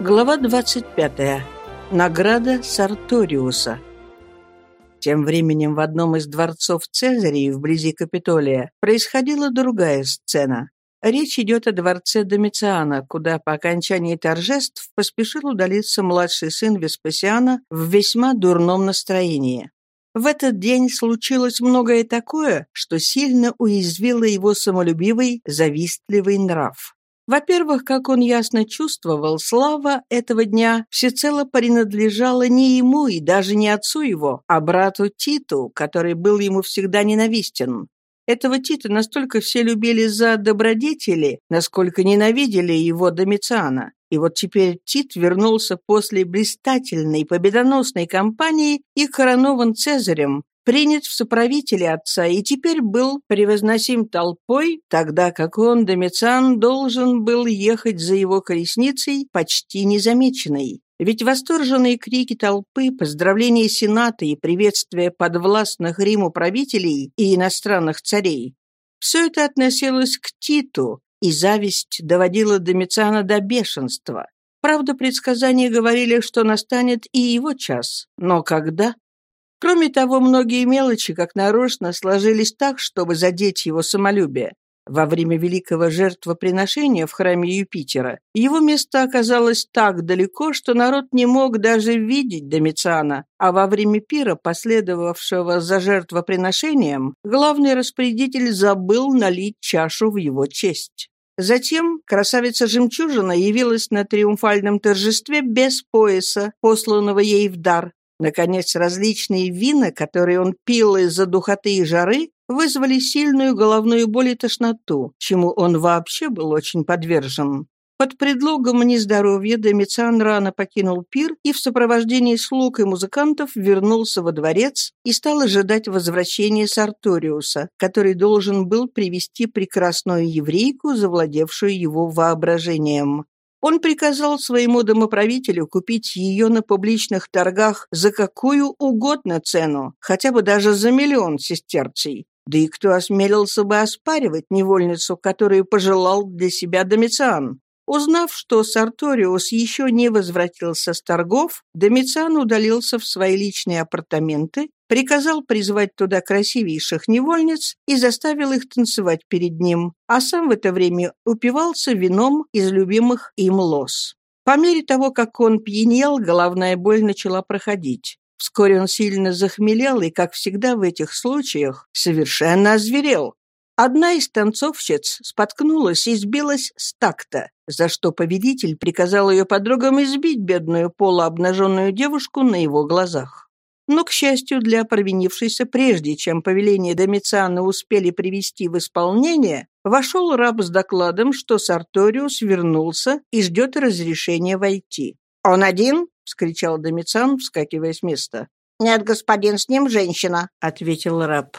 Глава 25. Награда Сарториуса. Тем временем в одном из дворцов Цезарии вблизи Капитолия происходила другая сцена. Речь идет о дворце Домициана, куда по окончании торжеств поспешил удалиться младший сын Веспасиана в весьма дурном настроении. В этот день случилось многое такое, что сильно уязвило его самолюбивый, завистливый нрав. Во-первых, как он ясно чувствовал, слава этого дня всецело принадлежала не ему и даже не отцу его, а брату Титу, который был ему всегда ненавистен. Этого Тита настолько все любили за добродетели, насколько ненавидели его Домициана. И вот теперь Тит вернулся после блистательной победоносной кампании и коронован Цезарем, принят в соправители отца и теперь был превозносим толпой, тогда как он, Домициан, должен был ехать за его колесницей почти незамеченной. Ведь восторженные крики толпы, поздравления Сената и приветствия подвластных Риму правителей и иностранных царей – все это относилось к Титу, и зависть доводила Домициана до бешенства. Правда, предсказания говорили, что настанет и его час. Но когда? Кроме того, многие мелочи, как нарочно, сложились так, чтобы задеть его самолюбие. Во время великого жертвоприношения в храме Юпитера его место оказалось так далеко, что народ не мог даже видеть Домициана, а во время пира, последовавшего за жертвоприношением, главный распорядитель забыл налить чашу в его честь. Затем красавица-жемчужина явилась на триумфальном торжестве без пояса, посланного ей в дар, Наконец, различные вина, которые он пил из-за духоты и жары, вызвали сильную головную боль и тошноту, чему он вообще был очень подвержен. Под предлогом нездоровья Домициан рано покинул пир и в сопровождении слуг и музыкантов вернулся во дворец и стал ожидать возвращения Сарториуса, который должен был привести прекрасную еврейку, завладевшую его воображением. Он приказал своему домоправителю купить ее на публичных торгах за какую угодно цену, хотя бы даже за миллион сестерций. Да и кто осмелился бы оспаривать невольницу, которую пожелал для себя Домициан? Узнав, что Сарториус еще не возвратился с торгов, Домициан удалился в свои личные апартаменты, приказал призвать туда красивейших невольниц и заставил их танцевать перед ним, а сам в это время упивался вином из любимых им лос. По мере того, как он пьянел, головная боль начала проходить. Вскоре он сильно захмелел и, как всегда в этих случаях, совершенно озверел. Одна из танцовщиц споткнулась и сбилась с такта, за что победитель приказал ее подругам избить бедную полуобнаженную девушку на его глазах. Но, к счастью для провинившейся, прежде чем повеление Домициана успели привести в исполнение, вошел раб с докладом, что Сарториус вернулся и ждет разрешения войти. «Он один?» — вскричал Домициан, вскакивая с места. «Нет, господин, с ним женщина», — ответил раб.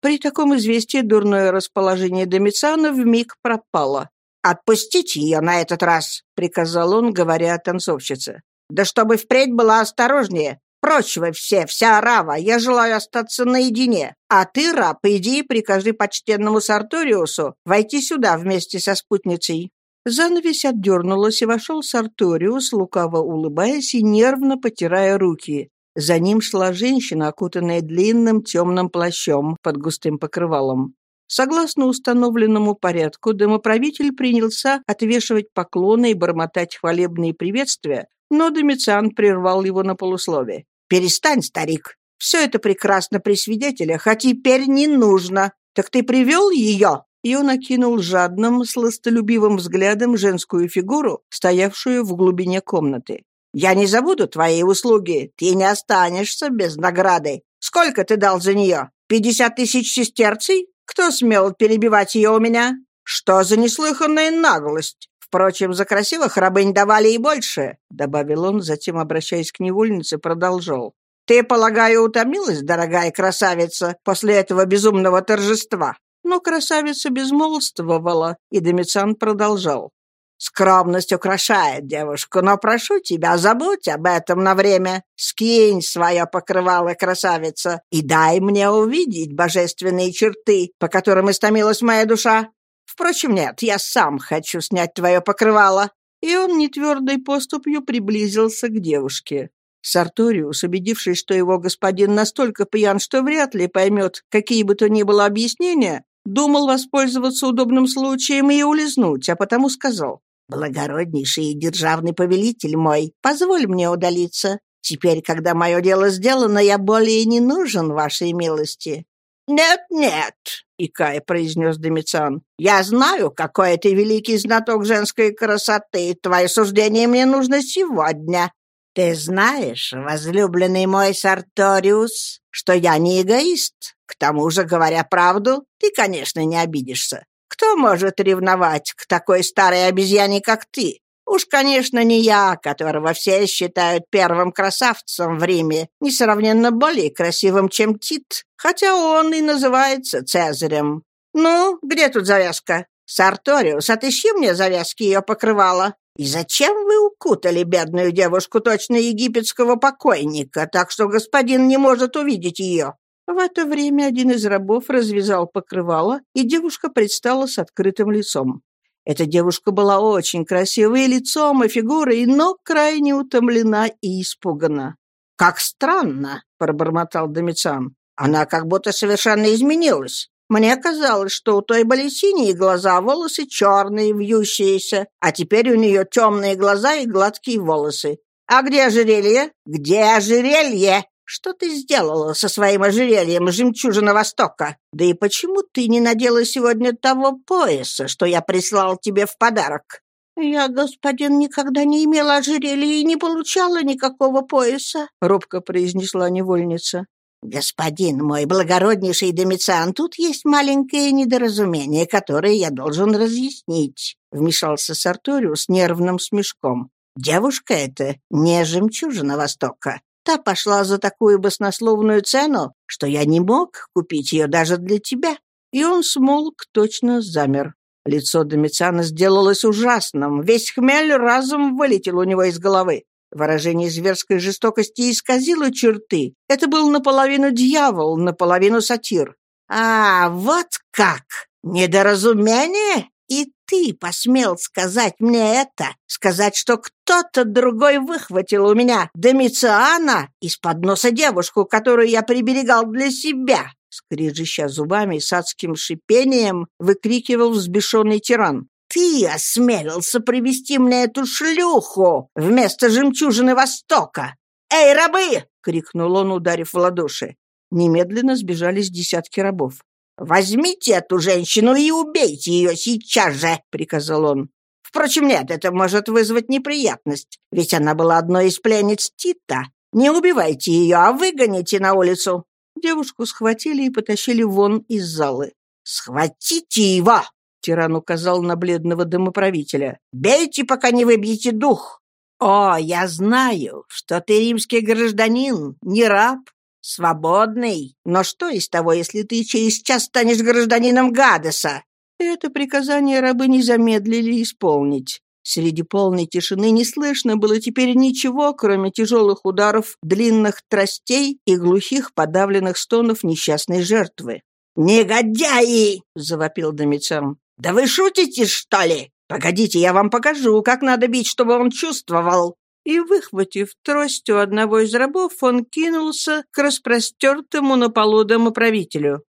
При таком известии дурное расположение Домициана вмиг пропало. «Отпустите ее на этот раз», — приказал он, говоря о танцовщице. «Да чтобы впредь была осторожнее. Прочь вы все, вся рава, я желаю остаться наедине. А ты, раб, иди и прикажи почтенному Сарториусу войти сюда вместе со спутницей». Занавесь отдернулась, и вошел Сарториус, лукаво улыбаясь и нервно потирая руки. За ним шла женщина, окутанная длинным темным плащом под густым покрывалом. Согласно установленному порядку, домоправитель принялся отвешивать поклоны и бормотать хвалебные приветствия, но Домициан прервал его на полуслове. «Перестань, старик! Все это прекрасно при свидетелях, а теперь не нужно. Так ты привел ее?» И он окинул жадным, сластолюбивым взглядом женскую фигуру, стоявшую в глубине комнаты. Я не забуду твои услуги. Ты не останешься без награды. Сколько ты дал за нее? Пятьдесят тысяч сестерций? Кто смел перебивать ее у меня? Что за неслыханная наглость? Впрочем, за красивых рабынь давали и больше», — добавил он, затем, обращаясь к невольнице, продолжал. «Ты, полагаю, утомилась, дорогая красавица, после этого безумного торжества?» Но красавица безмолвствовала, и Домициан продолжал. Скромность украшает девушку, но прошу тебя, забудь об этом на время. Скинь свое покрывало, красавица, и дай мне увидеть божественные черты, по которым истомилась моя душа. Впрочем, нет, я сам хочу снять твое покрывало. и он нетвердой поступью приблизился к девушке. Сарториус, убедившись, что его господин настолько пьян, что вряд ли поймет какие бы то ни было объяснения, думал воспользоваться удобным случаем и улизнуть, а потому сказал, «Благороднейший и державный повелитель мой, позволь мне удалиться. Теперь, когда мое дело сделано, я более не нужен вашей милости». «Нет-нет», — икая произнес Домициан, «я знаю, какой ты великий знаток женской красоты. Твое суждение мне нужно сегодня. Ты знаешь, возлюбленный мой Сарториус, что я не эгоист. К тому же, говоря правду, ты, конечно, не обидишься. Кто может ревновать к такой старой обезьяне, как ты? Уж, конечно, не я, которого все считают первым красавцем в Риме, несравненно более красивым, чем Тит, хотя он и называется Цезарем. Ну, где тут завязка? Сарториус, отыщи мне завязки ее покрывала. И зачем вы укутали бедную девушку точно египетского покойника, так что господин не может увидеть ее?» В это время один из рабов развязал покрывало, и девушка предстала с открытым лицом. Эта девушка была очень красивой лицом, и фигурой, но крайне утомлена и испугана. «Как странно!» — пробормотал Домициан. «Она как будто совершенно изменилась. Мне казалось, что у той были синие глаза, волосы черные, вьющиеся, а теперь у нее темные глаза и гладкие волосы. А где ожерелье? Где ожерелье? Что ты сделала со своим ожерельем жемчужина Востока? Да и почему ты не надела сегодня того пояса, что я прислал тебе в подарок?» «Я, господин, никогда не имела ожерелья и не получала никакого пояса», — робко произнесла невольница. «Господин мой благороднейший Домициан, тут есть маленькое недоразумение, которое я должен разъяснить», — вмешался Сарториус нервным смешком. «Девушка эта не жемчужина Востока. Та пошла за такую баснословную цену, что я не мог купить ее даже для тебя». И он смолк, точно замер. Лицо Домициана сделалось ужасным, весь хмель разом вылетел у него из головы. Выражение зверской жестокости исказило черты. Это был наполовину дьявол, наполовину сатир. «А, вот как! Недоразумение? И ты посмел сказать мне это? Сказать, что кто-то другой выхватил у меня Домициана из-под носа девушку, которую я приберегал для себя?» Скрижища зубами с адским шипением, выкрикивал взбешенный тиран. «Ты осмелился привести мне эту шлюху вместо жемчужины Востока! Эй, рабы!» — крикнул он, ударив в ладоши. Немедленно сбежались десятки рабов. «Возьмите эту женщину и убейте ее сейчас же!» — приказал он. «Впрочем, нет, это может вызвать неприятность, ведь она была одной из пленниц Тита. Не убивайте ее, а выгоните на улицу». Девушку схватили и потащили вон из залы. «Схватите его!» — тиран указал на бледного домоправителя. «Бейте, пока не выбьете дух!» «О, я знаю, что ты римский гражданин, не раб, свободный. Но что из того, если ты через час станешь гражданином Гадеса?» Это приказание рабы не замедлили исполнить. Среди полной тишины не слышно было теперь ничего, кроме тяжелых ударов длинных тростей и глухих подавленных стонов несчастной жертвы. «Негодяи!» — завопил Домициан. «Да вы шутите, что ли? Погодите, я вам покажу, как надо бить, чтобы он чувствовал и, выхватив трость у одного из рабов, он кинулся к распростертому на полу домоправителю.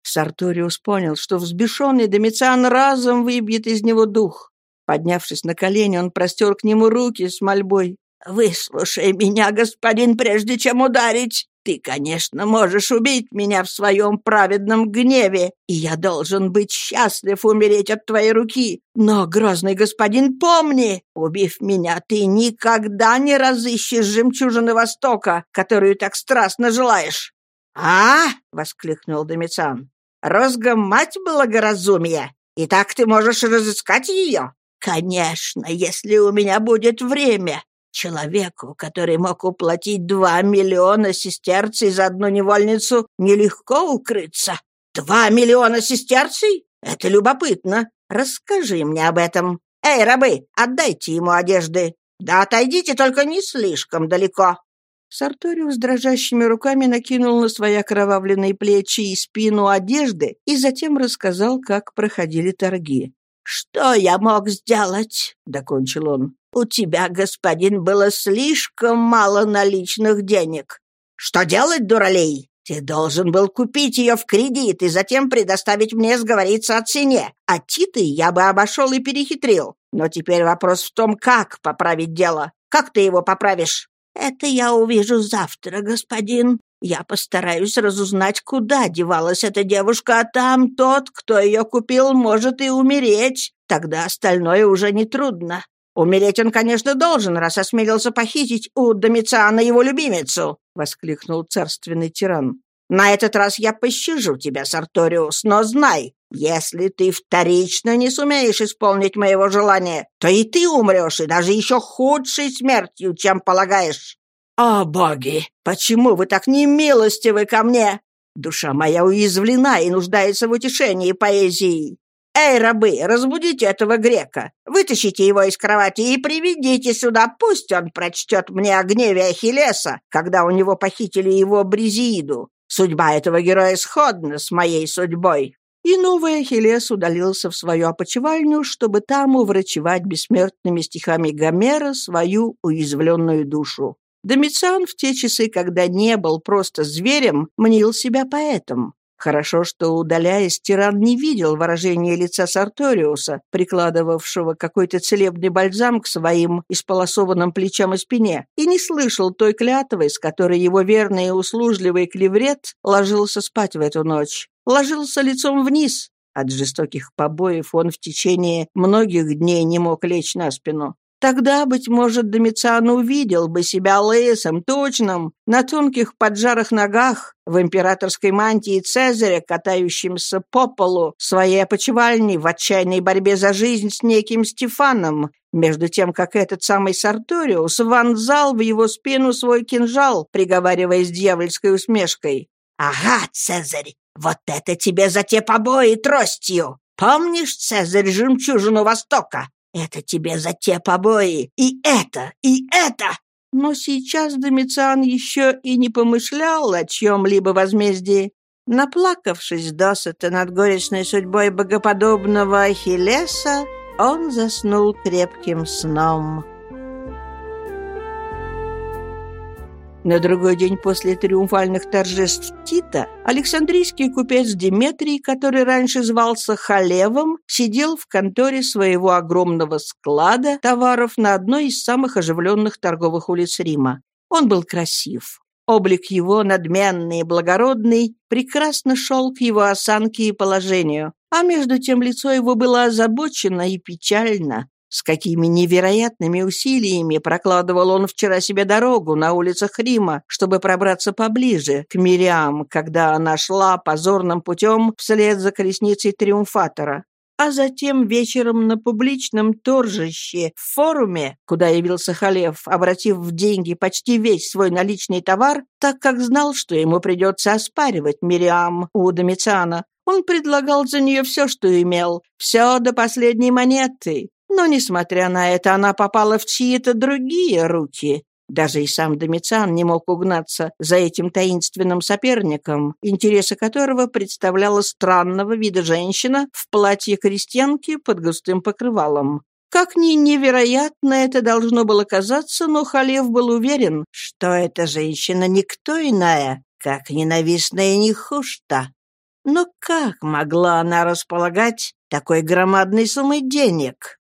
Сарториус понял, что взбешенный Домициан разом выбьет из него дух. Поднявшись на колени, он простер к нему руки с мольбой. «Выслушай меня, господин, прежде чем ударить. Ты, конечно, можешь убить меня в своем праведном гневе, и я должен быть счастлив умереть от твоей руки. Но, грозный господин, помни, убив меня, ты никогда не разыщешь жемчужины Востока, которую так страстно желаешь». «А!» — воскликнул Домициан. «Розга мать благоразумия, и так ты можешь разыскать ее?» «Конечно, если у меня будет время. Человеку, который мог уплатить два миллиона сестерций за одну невольницу, нелегко укрыться. Два миллиона сестерций? Это любопытно. Расскажи мне об этом. Эй, рабы, отдайте ему одежды. Да отойдите только не слишком далеко. Сарториус дрожащими руками накинул на свои окровавленные плечи и спину одежды и затем рассказал, как проходили торги. «Что я мог сделать?» — докончил он. «У тебя, господин, было слишком мало наличных денег. Что делать, дуралей? Ты должен был купить ее в кредит и затем предоставить мне сговориться о цене. А Титы я бы обошел и перехитрил. Но теперь вопрос в том, как поправить дело. Как ты его поправишь?» «Это я увижу завтра, господин. Я постараюсь разузнать, куда девалась эта девушка, а там тот, кто ее купил, может и умереть. Тогда остальное уже нетрудно. Умереть он, конечно, должен, раз осмелился похитить у Домициана его любимицу», — воскликнул царственный тиран. «На этот раз я пощажу тебя, Сарториус, но знай, если ты вторично не сумеешь исполнить моего желания, то и ты умрешь, и даже еще худшей смертью, чем полагаешь». «О, боги! Почему вы так немилостивы ко мне? Душа моя уязвлена и нуждается в утешении поэзии. Эй, рабы, разбудите этого грека, вытащите его из кровати и приведите сюда, пусть он прочтет мне о гневе Ахиллеса, когда у него похитили его Бризииду. Судьба этого героя сходна с моей судьбой». И новый Ахиллес удалился в свою опочивальню, чтобы там уврачевать бессмертными стихами Гомера свою уязвленную душу. Домициан в те часы, когда не был просто зверем, мнил себя поэтом. Хорошо, что, удаляясь, тиран не видел выражения лица Сарториуса, прикладывавшего какой-то целебный бальзам к своим исполосованным плечам и спине, и не слышал той клятвы, с которой его верный и услужливый клеврет ложился спать в эту ночь. Ложился лицом вниз. От жестоких побоев он в течение многих дней не мог лечь на спину. Тогда, быть может, Домициан увидел бы себя лысым, точным, на тонких поджарых ногах, в императорской мантии Цезаря, катающимся по полу своей опочивальни в отчаянной борьбе за жизнь с неким Стефаном, между тем, как этот самый Сарториус вонзал в его спину свой кинжал, приговаривая с дьявольской усмешкой. «Ага, Цезарь, вот это тебе за те побои тростью! Помнишь, Цезарь, жемчужину Востока? Это тебе за те побои! И это! И это!» Но сейчас Домициан еще и не помышлял о чем-либо возмездии. Наплакавшись досыта над горечной судьбой богоподобного Ахиллеса, он заснул крепким сном. На другой день после триумфальных торжеств Тита Александрийский купец Деметрий, который раньше звался Халевом, сидел в конторе своего огромного склада товаров на одной из самых оживленных торговых улиц Рима. Он был красив. Облик его, надменный и благородный, прекрасно шел к его осанке и положению, а между тем лицо его было озабочено и печально, с какими невероятными усилиями прокладывал он вчера себе дорогу на улицах Рима, чтобы пробраться поближе к Мириам, когда она шла позорным путем вслед за колесницей Триумфатора. А затем вечером на публичном торжище в форуме, куда явился Халев, обратив в деньги почти весь свой наличный товар, так как знал, что ему придется оспаривать Мириам у Домициана, он предлагал за нее все, что имел, все до последней монеты, но, несмотря на это, она попала в чьи-то другие руки. Даже и сам Домициан не мог угнаться за этим таинственным соперником, интересы которого представляла странного вида женщина в платье крестьянки под густым покрывалом. Как ни невероятно это должно было казаться, но Халев был уверен, что эта женщина никто иная, как ненавистная Нихушта. Но как могла она располагать такой громадной суммой денег?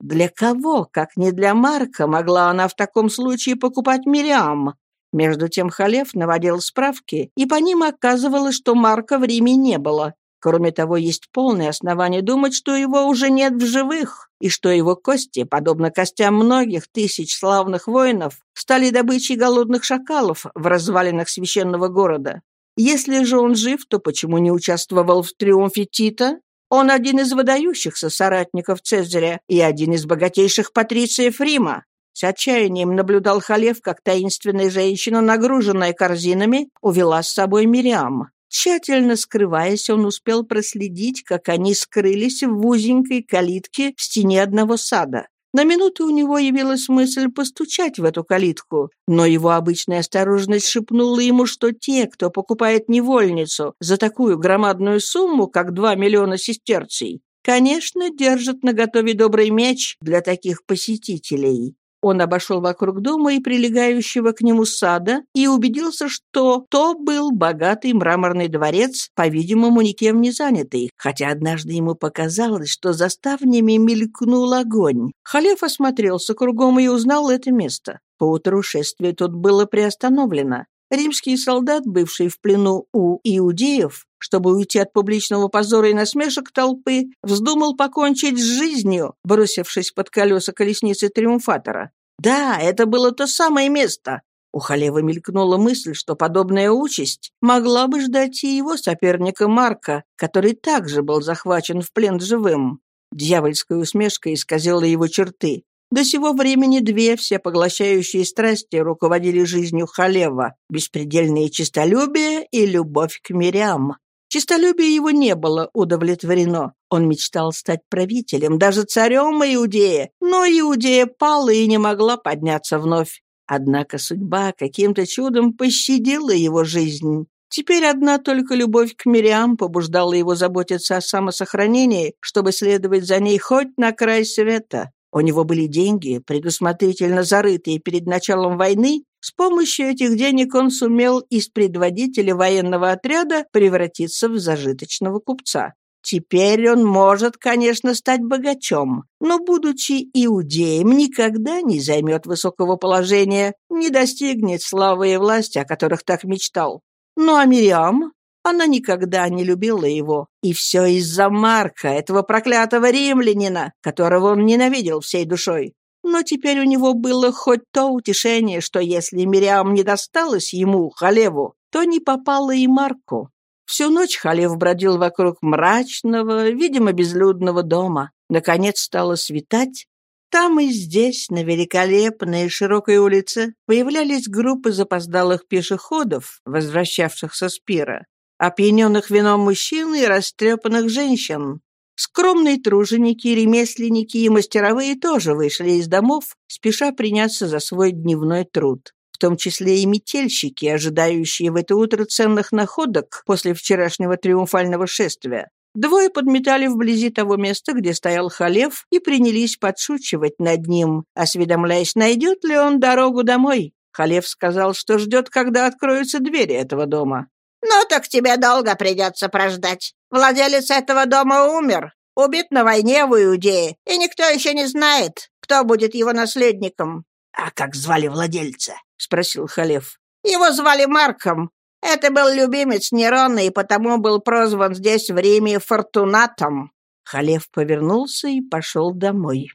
Для кого, как не для Марка, могла она в таком случае покупать Мириам? Между тем Халев наводил справки, и по ним оказывалось, что Марка в Риме не было. Кроме того, есть полное основание думать, что его уже нет в живых, и что его кости, подобно костям многих тысяч славных воинов, стали добычей голодных шакалов в развалинах священного города. Если же он жив, то почему не участвовал в триумфе Тита? Он один из выдающихся соратников Цезаря и один из богатейших патрициев Рима. С отчаянием наблюдал Халев, как таинственная женщина, нагруженная корзинами, увела с собой Мириам. Тщательно скрываясь, он успел проследить, как они скрылись в узенькой калитке в стене одного сада. На минуту у него явилась мысль постучать в эту калитку, но его обычная осторожность шепнула ему, что те, кто покупает невольницу за такую громадную сумму, как два миллиона сестерций, Конечно, держат наготове добрый меч для таких посетителей. Он обошел вокруг дома и прилегающего к нему сада и убедился, что то был богатый мраморный дворец, по-видимому, никем не занятый, хотя однажды ему показалось, что за ставнями мелькнул огонь. Халев осмотрелся кругом и узнал это место. Поутру шествие тут было приостановлено. Римский солдат, бывший в плену у иудеев, чтобы уйти от публичного позора и насмешек толпы, вздумал покончить с жизнью, бросившись под колеса колесницы триумфатора. Да, это было то самое место. У Халева мелькнула мысль, что подобная участь могла бы ждать и его соперника Марка, который также был захвачен в плен живым. Дьявольская усмешка исказила его черты. До сего времени две всепоглощающие страсти руководили жизнью Халева — беспредельное честолюбие и любовь к мирям. Чистолюбие его не было удовлетворено. Он мечтал стать правителем, даже царем Иудея, но Иудея пала и не могла подняться вновь. Однако судьба каким-то чудом пощадила его жизнь. Теперь одна только любовь к Мириам побуждала его заботиться о самосохранении, чтобы следовать за ней хоть на край света. У него были деньги, предусмотрительно зарытые перед началом войны. С помощью этих денег он сумел из предводителя военного отряда превратиться в зажиточного купца. Теперь он может, конечно, стать богачом, но, будучи иудеем, никогда не займет высокого положения, не достигнет славы и власти, о которых так мечтал. Ну а Мириам? Она никогда не любила его. И все из-за Марка, этого проклятого римлянина, которого он ненавидел всей душой. Но теперь у него было хоть то утешение, что если Мириам не досталась ему, Халеву, то не попала и Марку. Всю ночь Халев бродил вокруг мрачного, видимо, безлюдного дома. Наконец стало светать. Там и здесь, на великолепной широкой улице, появлялись группы запоздалых пешеходов, возвращавшихся с пира опьяненных вином мужчин и растрепанных женщин. Скромные труженики, ремесленники и мастеровые тоже вышли из домов, спеша приняться за свой дневной труд. В том числе и метельщики, ожидающие в это утро ценных находок после вчерашнего триумфального шествия. Двое подметали вблизи того места, где стоял Халев, и принялись подшучивать над ним, осведомляясь, найдет ли он дорогу домой. Халев сказал, что ждет, когда откроются двери этого дома. «Ну так тебе долго придется прождать. Владелец этого дома умер, убит на войне в Иудее, и никто еще не знает, кто будет его наследником». «А как звали владельца?» — спросил Халев. «Его звали Марком. Это был любимец Нерона и потому был прозван здесь в Риме Фортунатом». Халев повернулся и пошел домой.